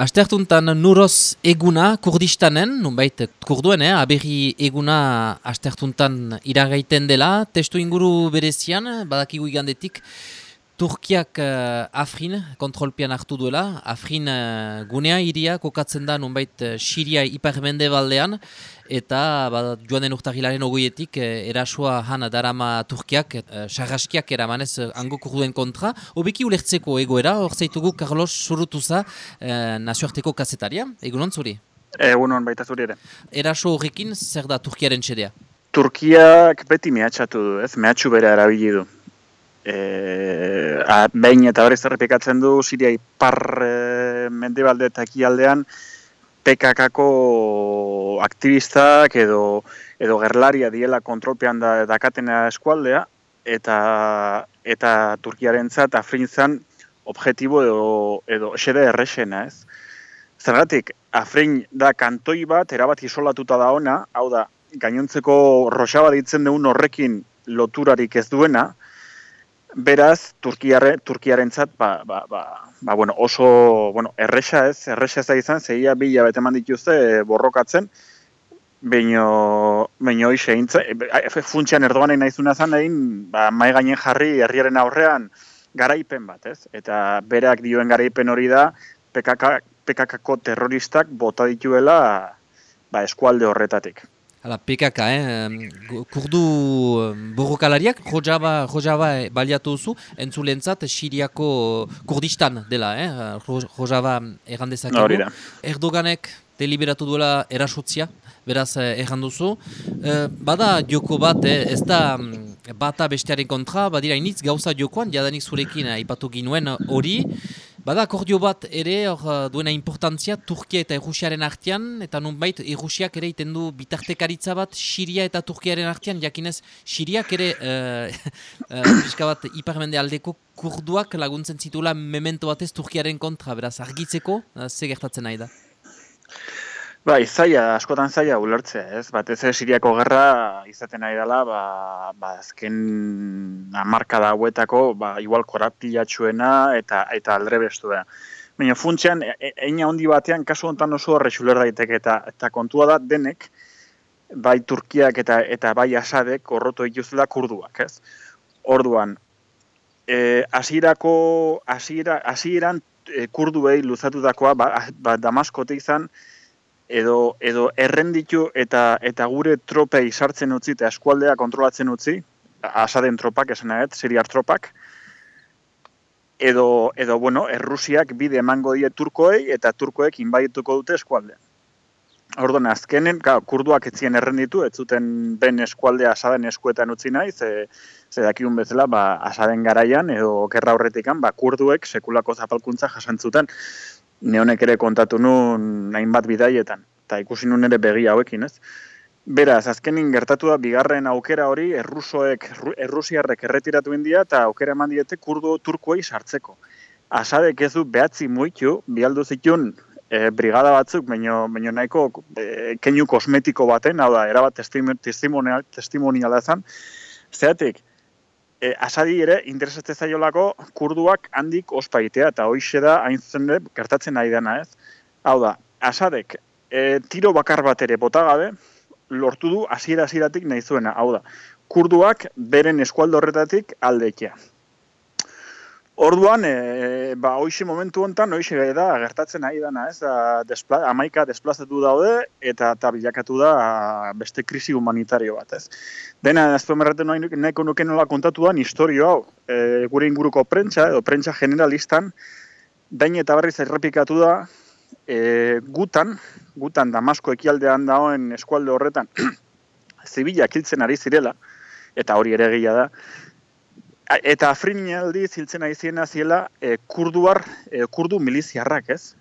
Astertuntan nuroz eguna kurdistanen, nunbait kurduen, eh? aberri eguna astertuntan iragaiten dela, testu inguru berezian, badakigu igandetik, Turkiak uh, Afrin kontrolpian hartu duela, Afrin uh, gunea iria kokatzen da nunbait uh, Siria iparmende baldean, eta ba, joan den urtahilaren ogoietik uh, erasua han darama Turkiak, uh, sarraskiak eramanez uh, ango kurduen kontra. Obeki ulertzeko egoera, hor zaitugu Carlos Surutuza uh, nazioarteko kasetaria, egunon zuri? Egunon baita zuri ere. Eraso horrekin zer da Turkiaren txedea? Turkiak beti mehatxatu du, ez? Mehatxu bere arabili du e, a, behin eta berriz errepikatzen du Siria ipar e, mendebalde eta ekialdean PKKko aktivistak edo edo gerlaria diela kontrolpean da, dakatena eskualdea eta eta Turkiarentzat Afrinzan objektibo edo edo xede errexena, ez? Zergatik, Afrin da kantoi bat erabat isolatuta da ona, hau da, gainontzeko roxaba ditzen deun horrekin loturarik ez duena, Beraz, Turkiare, Turkiarentzat ba, ba, ba, ba, bueno, oso bueno, erresa ez, erresa ez da izan, zeia bila bete dituzte e, borrokatzen, baino, baino hoxe, e, funtsian erdoanen nahizuna zan egin, ba, mai gainen jarri herriaren aurrean garaipen bat, ez? Eta berak dioen garaipen hori da, PKK, PKK terroristak bota dituela ba, eskualde horretatik. Hala, PKK, eh? kurdu borrokalariak, Rojava, Rojava baliatu zu, entzulentzat Siriako kurdistan dela, eh? Rojava errandezak. No, Erdoganek deliberatu duela erasotzia, beraz erranduzu. Eh, bada joko bat, eh? ez da bata bestearen kontra, badira initz gauza jokoan, jadanik zurekin aipatu ginuen hori, Bada akordio bat ere hor uh, duena importantzia Turkia eta Errusiaren artean, eta nunbait Errusiak ere iten du bitartekaritza bat Siria eta Turkiaren artean, jakinez Siriak ere uh, uh, bat iparmende aldeko kurduak laguntzen zitula memento batez Turkiaren kontra, beraz argitzeko, uh, ze gertatzen nahi da? Bai, zaila, askotan zaila ulertzea, ez? Bat ez Siriako gerra izaten nahi dela, ba, ba azken amarka da hauetako, ba, igual koraptilatxuena eta eta aldre bestu da. Baina funtsian, e, e, eina hondi batean, kasu honetan oso horrexuler daiteke, eta, eta kontua da denek, bai Turkiak eta eta bai Asadek horroto dituzela kurduak, ez? Orduan, e, asirako, asira, asiran e, kurduei luzatutakoa, ba, ba Damaskote izan, edo edo errenditu eta eta gure tropei sartzen utzi eta eskualdea kontrolatzen utzi, asaden tropak esan nahet, siriar tropak, edo, edo bueno, errusiak bide emango die turkoei eta turkoek inbaituko dute eskualdea. Orduan, azkenen, ka, kurduak etzien errenditu, ez zuten ben eskualdea asaden eskuetan utzi nahi, ze, ze dakiun bezala, ba, asaden garaian, edo gerra horretikan, ba, kurduek sekulako zapalkuntza jasantzuten neonek ere kontatu nun hainbat bidaietan, eta ikusi nun ere begi hauekin, ez? Beraz, azkenin gertatu da bigarren aukera hori errusoek, errusiarrek erretiratu india eta aukera eman diete kurdu turkuei sartzeko. Asadek ez du behatzi muitu, bialdu zitun e, brigada batzuk, baino, baino nahiko e, keinu kosmetiko baten, hau da, erabat testimonial, testimoniala zan, zeatik, e, asadi ere interesatzen zaiolako kurduak handik ospaitea eta hoixe da hain zuzen gertatzen nahi dena, ez? Hau da, asadek e, tiro bakar bat ere bota gabe lortu du hasiera hasieratik nahi zuena, hau da. Kurduak beren eskualdo horretatik aldekea. Orduan, e, ba, hoxe momentu honetan, hoxe da, gertatzen nahi dana, ez, da, despla, amaika desplazatu daude, eta eta bilakatu da beste krisi humanitario bat, ez. Dena, emerraten nahi neko nuke nola kontatu da, historio hau, e, gure inguruko prentsa, edo prentsa generalistan, dain eta berriz errepikatu da, e, gutan, gutan Damasko ekialdean dagoen eskualde horretan, zibila kiltzen ari zirela, eta hori ere gila da, Eta afrin aldi ziltzen aiziena ziela e, kurduar, e, kurdu miliziarrak, ez?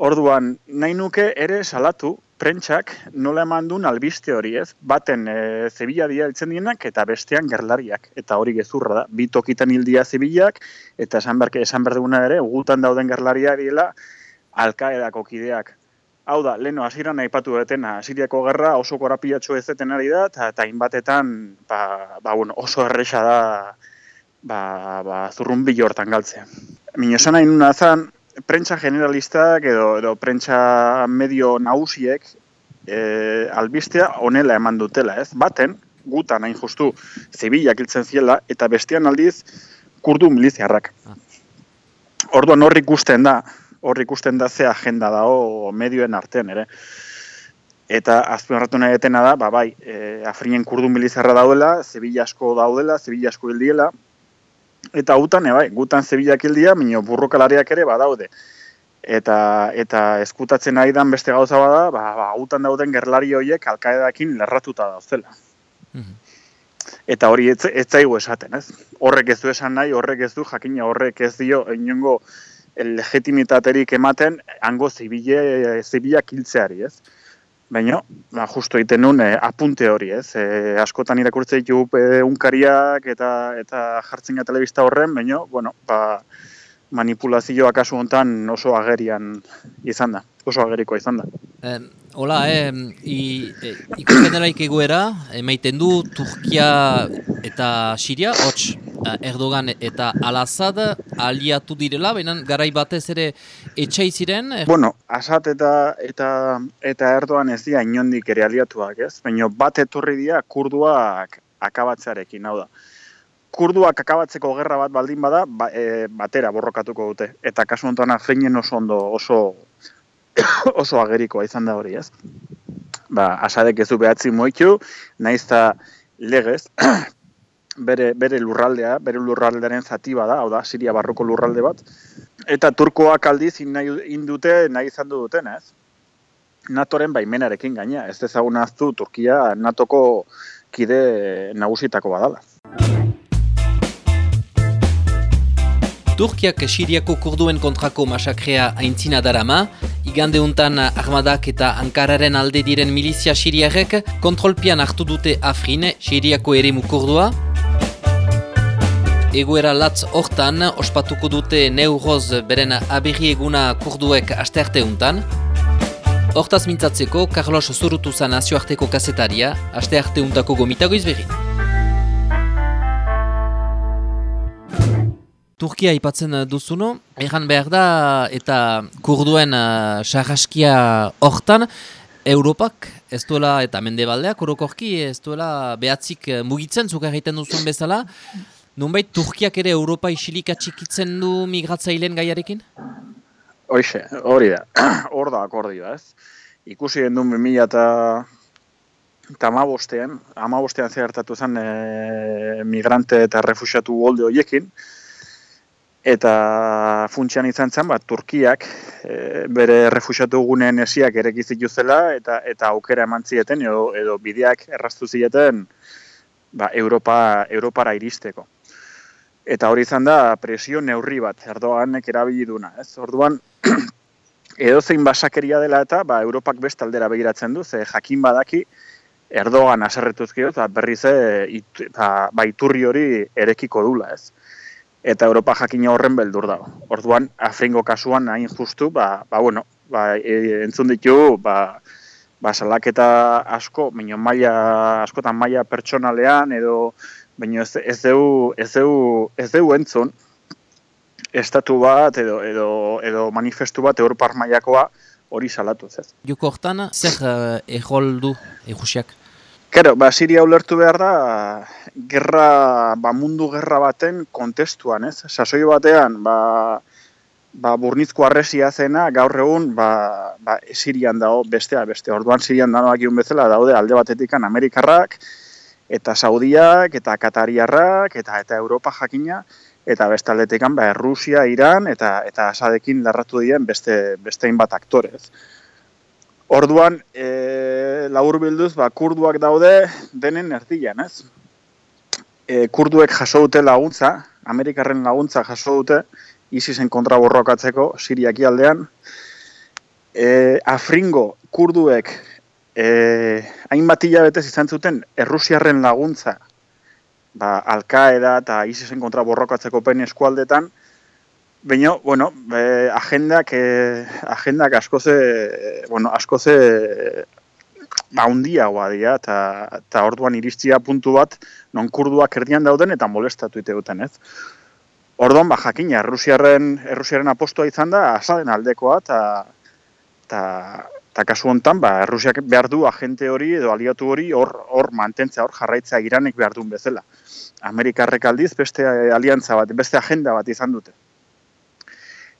Orduan, nahi nuke ere salatu, prentsak nola eman duen albiste hori, ez? Baten e, zebila dia eltzen dienak eta bestean gerlariak. Eta hori gezurra da, bi tokitan hildia zebilak, eta esan berke esan berduguna ere, ugutan dauden gerlaria diela, alkaedako kideak. Hau da, leno, hasieran aipatu detena, Siriako gerra oso korapilatxo ez ari da, eta hainbatetan ba, ba, bueno, oso erresa da ba, ba, zurrun hortan galtzea. Min esan nahi nuna zan, prentsa generalistak edo, edo prentsa medio nausiek e, albistea onela eman dutela, ez? Baten, gutan hain justu, zibilak hiltzen ziela, eta bestean aldiz, kurdu miliziarrak. Ah. Orduan horrik ikusten da, horrik ikusten da ze agenda dago medioen artean ere. Eta azpimarratu nahi etena da, ba, bai, e, afrien kurdu milizarra daudela, zebila asko daudela, zebila asko hildiela, eta gutan, e, bai, gutan zebilak hildia, minio burrokalariak ere badaude. Eta, eta eskutatzen nahi dan beste gauza bada, ba, ba, gutan dauden gerlari horiek alkaedakin lerratuta dauzela. Mm Eta hori ez, ez zaigu esaten, ez? Horrek ez du esan nahi, horrek ez du, jakina horrek ez dio, inongo legitimitaterik ematen, hango zibile, zibilak hiltzeari, ez? Baina, ba, justo egiten nun, eh, apunte hori, ez? E, askotan irakurtze ditu e, unkariak eta eta jartzen telebista horren, baina, bueno, ba, manipulazioa kasu hontan oso agerian izan da, oso ageriko izan da. Eh, hola, eh, e, ikusten dela egoera, emaiten du Turkia eta Siria, hots eh, Erdogan eta Al-Assad aliatu direla, baina garai batez ere etxai ziren? Er... Bueno, Assad eta, eta, eta Erdogan ez dira inondik ere aliatuak, ez? Baina bat etorri dira kurduak akabatzearekin, hau da. Kurduak akabatzeko gerra bat baldin bada, ba, e, batera borrokatuko dute. Eta kasu honetan afeinen oso ondo, oso oso agerikoa izan da hori, ez? Ba, asadek ez du behatzi moitu, naiz eta legez, bere, bere lurraldea, bere lurraldearen zati bada, hau da, Siria barroko lurralde bat, eta turkoak aldiz indute nahi izan du duten, ez? Natoren baimenarekin gaina, ez dezagun aztu Turkia Natoko kide nagusitako badala. Turkiak Siriako kurduen kontrako masakrea aintzina darama, igande untan armadak eta Ankararen alde diren milizia siriarek kontrolpian hartu dute Afrin, Siriako ere mukurdua. Egoera latz hortan, ospatuko dute neuroz beren aberri eguna kurduek astearte untan. Hortaz mintzatzeko, Carlos Zurutuza nazioarteko kasetaria, astearte untako gomitago izberin. Turkia ipatzen eh, duzuno, egan behar da eta kurduen uh, sarraskia hortan, Europak ez duela eta mendebaldeak orokorki ez duela behatzik eh, mugitzen zuka egiten duzun bezala. Nunbait Turkiak ere Europa isilik atxikitzen du migratzailen gaiarekin? Hoxe, hori da, hor da akordioa ez. Ikusi den duen 2000 eta eta amabostean, amabostean zehartatu zen migrante eta refusiatu golde horiekin, eta funtsian izan zen, ba, Turkiak e, bere refusiatu gunen esiak erekizitu zela, eta eta aukera eman zieten, edo, edo bideak erraztu zieten ba, Europa, Europara iristeko. Eta hori izan da presio neurri bat, Erdoganek erabili duna. Ez? Orduan, edo zein basakeria dela eta ba, Europak beste aldera begiratzen du, ze jakin badaki, Erdogan aserretuzkio, eta berriz e, it, ba, iturri hori erekiko dula, ez eta Europa jakina horren beldur dago. Orduan, Afringo kasuan hain justu, ba, ba bueno, ba, e, entzun ditu, ba, ba salaketa asko, baina maila askotan maila pertsonalean edo baina ez ez deu ez deu ez deu entzun estatu bat edo edo edo manifestu bat Europar mailakoa hori salatu ez. Joko hortan zer uh, ejoldu ejusiak? Kero, ba, Siria ulertu behar da, gerra, ba, mundu gerra baten kontestuan, ez? Sasoi batean, ba, ba, burnizko arresia zena, gaur egun, ba, ba, Sirian dago bestea, beste. Orduan Sirian dago akiun bezala daude alde batetikan Amerikarrak, eta Saudiak, eta Katariarrak, eta eta Europa jakina, eta beste aldetikan, ba, Rusia, Iran, eta eta asadekin larratu dien beste, bestein bat aktorez. Orduan, e, labur bilduz, ba, kurduak daude denen erdian, ez? E, kurduek jaso dute laguntza, Amerikarren laguntza jaso dute, ISISen kontra borrokatzeko, Siriaki aldean. E, Afringo, kurduek, e, hainbat hilabetez izan zuten, Errusiarren laguntza, ba, Alkaeda eta ISISen kontra borrokatzeko pen eskualdetan, Baina, bueno, e, agendak, e, agendak asko ze, bueno, asko ze, ba, undia dira, eta orduan iristia puntu bat, non kurduak erdian dauden, eta molestatu ite duten, ez? Ordon, ba, jakina, Errusiaren, Errusiaren apostoa izan da, asaden aldekoa, eta eta kasu hontan, ba, Errusiak behar du agente hori edo aliatu hori hor, hor mantentzea, hor jarraitza iranek behar duen bezala. Amerikarrek aldiz beste aliantza bat, beste agenda bat izan dute.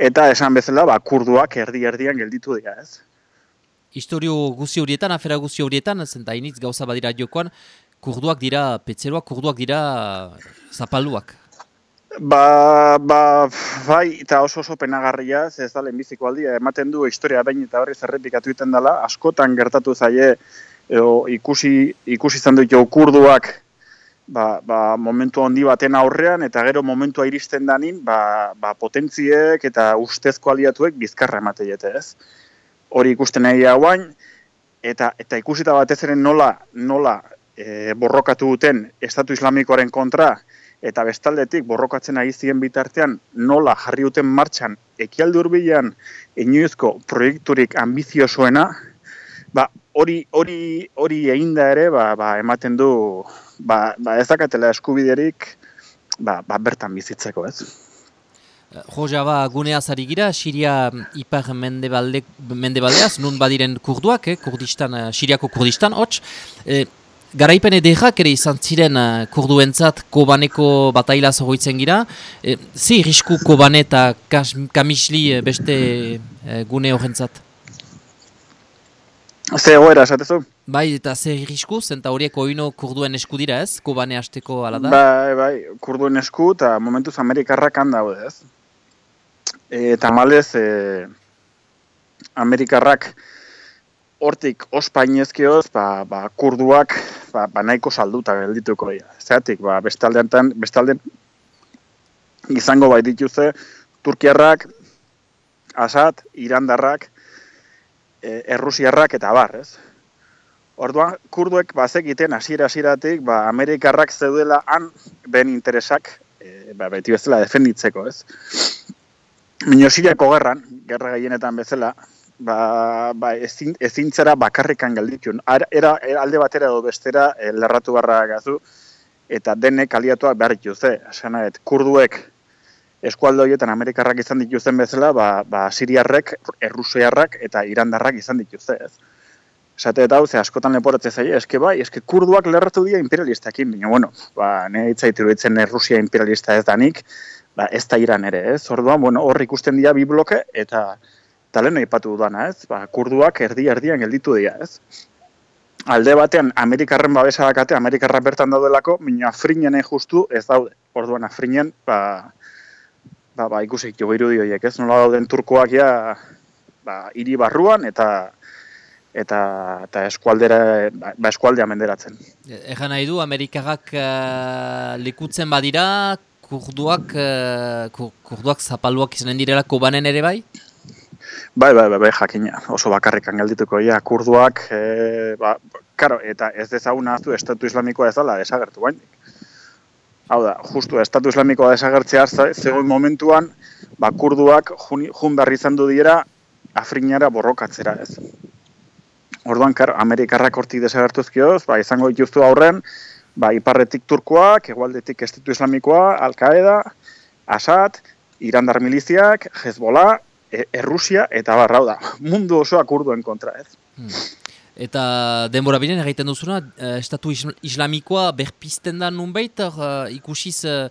Eta esan bezala, ba, kurduak erdi-erdian gelditu dira, ez? Historio guzi horietan, afera guzi horietan, zenta initz gauza badira jokoan, kurduak dira petzeroak, kurduak dira zapaluak. Ba, ba, bai, eta oso oso penagarria, ez da lehenbiziko aldia, ematen du historia bain eta horri zerrepikatu iten dela, askotan gertatu zaie, edo ikusi, ikusi izan dut kurduak, ba, ba, momentu handi baten aurrean, eta gero momentua iristen danin, ba, ba, potentziek eta ustezko aliatuek bizkarra emateiete, ez? Hori ikusten nahi hauain, eta, eta ikusita batez ere nola, nola e, borrokatu duten Estatu Islamikoaren kontra, eta bestaldetik borrokatzen ari ziren bitartean nola jarri duten martxan ekialde hurbilean inoizko proiekturik ambiziosoena, ba hori hori hori eginda ere ba, ba, ematen du ba, ba ez dakatela eskubiderik ba, ba bertan bizitzeko, ez? Joja ba, gunea zari gira, Siria ipar mendebaldeaz, nun badiren kurduak, eh, Kurdistan, Siriako Kurdistan, hots, eh, Garaipen edekak ere izan ziren uh, kurduentzat kobaneko bataila zogoitzen gira. E, zi risku kobane eta kamisli eh, beste gune horrentzat? Ze egoera, esatezu? Bai, eta ze risku, zenta horiek oino kurduen esku dira ez, kobane hasteko ala da? Bai, bai, kurduen esku eta momentuz Amerikarrak handa ez. eta malez, e, Amerikarrak hortik ospainezkioz, ba, ba, kurduak ba, ba nahiko salduta geldituko dira. Zeratik, ba, bestaldean, bestaldean izango bai dituze, Turkiarrak, Asad, Irandarrak, Errusiarrak eta bar, ez? Orduan, kurduek bazekiten hasiera hasieratik ba, Amerikarrak zeudela han ben interesak e, ba, beti bezala defenditzeko, ez? Minosiriako gerran, gerra gehienetan bezala, ba, ba ezin, ezintzera bakarrikan galditun. Era, alde batera edo bestera e, lerratu barra gazu, eta denek aliatuak behar. Esena, et, kurduek eskualdo horietan Amerikarrak izan dituzen bezala, ba, ba Siriarrek, Errusiarrak eta Irandarrak izan dituzte, ez? Esate eta ze askotan leporatze zaie, eske bai, eske kurduak lerratu dira imperialistakin, baina, bueno, ba, ne itzaitu Errusia imperialista ez danik, ba, ez da iran ere, ez? Orduan, bueno, hor ikusten dira bi bloke, eta eta lehen ipatu dudana, ez? Ba, kurduak erdi erdian gelditu dira, ez? Alde batean, Amerikarren babesa dakate, Amerikarra bertan daudelako, mina afrinen justu ez daude. Orduan, afrinen, ba, ba, ba ikusik jo dio ez? Nola dauden turkoak ja, ba, hiri barruan, eta eta eta eskualdera ba eskualdea menderatzen. Egan nahi du Amerikarrak uh, likutzen badira kurduak uh, kurduak zapaluak izanen direla kobanen ere bai? Bai, bai, bai, bai, jakina, oso bakarrikan geldituko, ja, kurduak, e, ba, karo, eta ez dezagun ahaztu Estatu Islamikoa ez dala desagertu bain. Hau da, justu, Estatu Islamikoa desagertzea zegoen momentuan, ba, kurduak jun, jun behar izan du diera Afrinara borrokatzera ez. Orduan, karo, Amerikarrak hortik desagertuzkioz, ba, izango dituztu aurren, ba, iparretik turkoak, egualdetik Estatu Islamikoa, Al-Qaeda, Assad, Irandar miliziak, Hezbollah, E, Errusia eta barra da, mundu osoa kurduen kontra, ez? Hmm. Eta denbora biren egiten duzuna, uh, estatu islamikoa berpizten da nunbait, uh, ikusiz uh,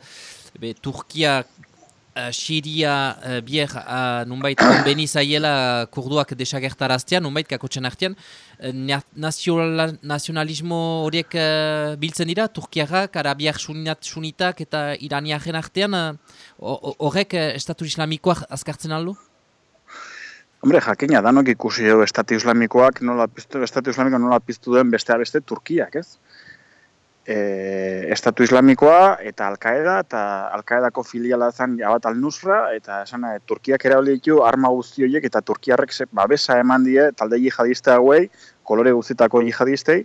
be, Turkia, uh, Siria, uh, bier, uh, nunbait, beni zaiela kurduak desagertaraztean, nunbait, kakotxen artean, uh, nazionalismo horiek uh, biltzen dira, Turkiarrak, Arabiak sunitak eta Iraniaren artean, horrek uh, estatu islamikoak azkartzen aldo? Hombre, jakina, danok ikusi edo estatu islamikoak nola piztu, estatu islamikoak nola piztu duen bestea beste Turkiak, ez? E, estatu islamikoa eta Al-Qaeda eta Al-Qaedako filiala zen jabat al-Nusra eta esan Turkiak erabili ditu arma guzti horiek eta Turkiarrek babesa eman die talde jihadista hauei, kolore guztitako jihadistei,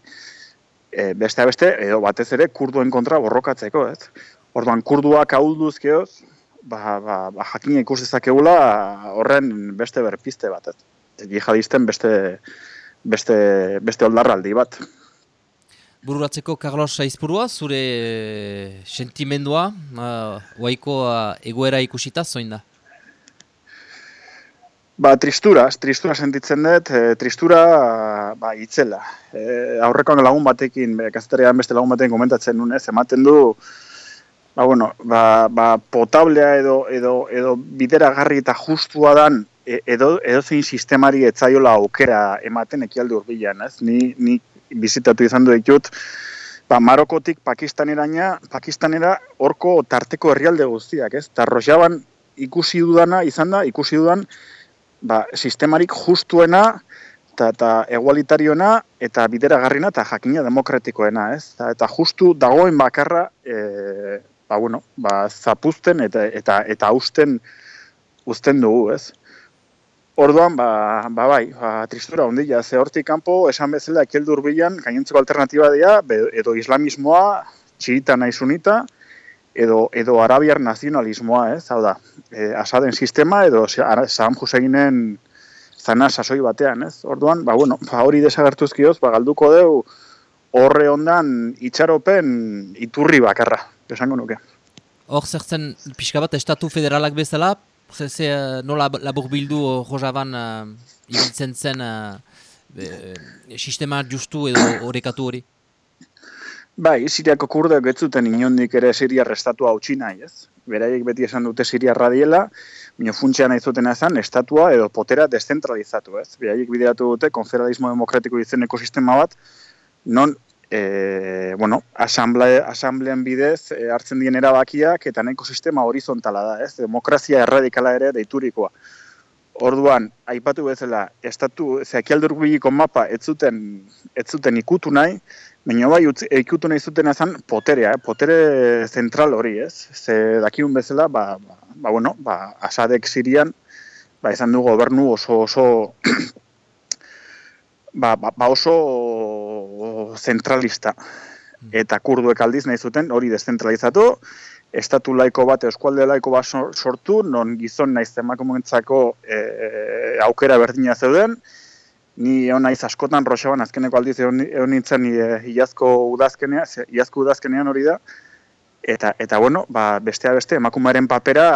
e, bestea beste, edo batez ere kurduen kontra borrokatzeko, ez? Orduan, kurduak ahulduzkeoz, ba, ba, ba jakina ikus dezakegula horren beste berpiste bat, ez? Jihadisten beste beste beste oldarraldi bat. bururatzeko Carlos Saizpurua, zure sentimendua, uh, oaiko uh, egoera ikusita, zoin da? Ba, tristura, tristura sentitzen dut, e, tristura, ba, itzela. E, aurrekoan lagun batekin, kazetarian beste lagun batekin komentatzen nuen, ez, ematen du, ba, bueno, ba, ba, potablea edo, edo, edo bideragarri eta justua dan, e, edo, edo zein sistemari etzaiola aukera ematen ekialde urbilan, ez? Ni, ni bizitatu izan du ditut, ba, Marokotik Pakistaneraina, Pakistanera horko tarteko herrialde guztiak, ez? Ta ikusi dudana, izan da, ikusi dudan, ba, sistemarik justuena eta, eta egualitariona eta bideragarrina eta jakina demokratikoena, ez? Eta, eta justu dagoen bakarra e, ba, bueno, ba, zapuzten eta eta eta usten uzten dugu, ez? Orduan, ba, ba bai, ba, tristura ondila, ze hortik kanpo esan bezala ekeldur bilan, gainentzeko alternatiba dira, edo islamismoa, txirita nahi sunita, edo, edo arabiar nazionalismoa, ez, hau da, e, asaden sistema edo Saddam Husseinen zana sasoi batean, ez, orduan, ba, bueno, ba, hori desagertuzkioz, ba, galduko deu horre ondan itxaropen iturri bakarra, esango nuke. Hor zertzen pixka bat estatu federalak bezala, ze, ze nola labur bildu rojaban uh, ibiltzen zen uh, sistema justu edo horrekatu hori? Bai, Siriako kurdeak ez zuten inondik ere Siria restatua hautsi nahi, ez? Beraiek beti esan dute Siria radiela, baina funtsean nahi zuten ezan, estatua edo potera descentralizatu, ez? Beraiek bideratu dute konfederalismo demokratiko izen ekosistema bat, non, e, bueno, asamblean bidez e, hartzen dien erabakiak eta nahiko sistema horizontala da, ez? Demokrazia erradikala ere deiturikoa. Orduan, aipatu bezala, estatu, zeakialdur mapa ez zuten, ez zuten ikutu nahi, Baina bai, eikutu nahi zuten ezan poterea, eh? potere zentral hori, ez? Ze dakiun bezala, ba, ba, ba, bueno, ba, asadek sirian, ba, ezan du gobernu oso oso, ba, ba, ba, oso zentralista. Eta kurduek aldiz nahi zuten hori deszentralizatu, estatu laiko bat, eskualde laiko bat sortu, non gizon nahi zemakomentzako e, aukera berdina zeuden, ni egon naiz askotan roxaban azkeneko aldiz egon nintzen e, iazko udazkenean, iazko udazkenean hori da, eta, eta bueno, ba, bestea beste, emakumaren papera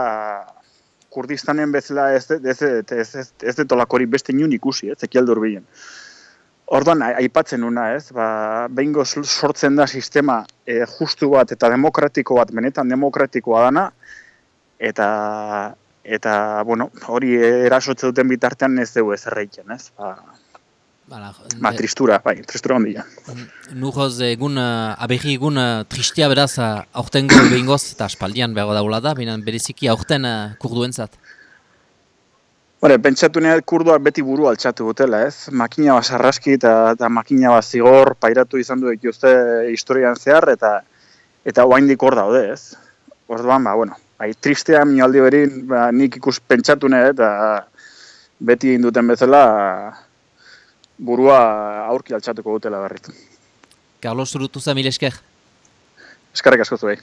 kurdistanen bezala ez ez, ez, ez, ez, ez detolakori beste niun ikusi, ez, ekialdo urbilen. Orduan, aipatzen una, ez, ba, behingo sortzen da sistema e, justu bat eta demokratiko bat, benetan demokratikoa dana, eta, eta bueno, hori erasotze duten bitartean ez dugu ez erreiken, ez, ba, Bala, ba, tristura, bai, tristura ondia. Nuhoz egun, uh, abehi egun tristia beraz aurtengo behingoz eta aspaldian behar daula da, baina bereziki aurten uh, kurduen zat. Bare, pentsatu nahi kurduak beti buru altxatu gutela, ez? Makina bat sarraski eta, eta makina bat zigor pairatu izan du dituzte historian zehar eta eta oaindik hor daude, ez? Orduan, ba, bueno, bai, tristea minaldi berin, ba, nik ikus pentsatu nahi eta beti induten bezala, burua aurki altxatuko dutela berritu. Carlos Zurutuza, mil esker. Eskarrik asko zuei.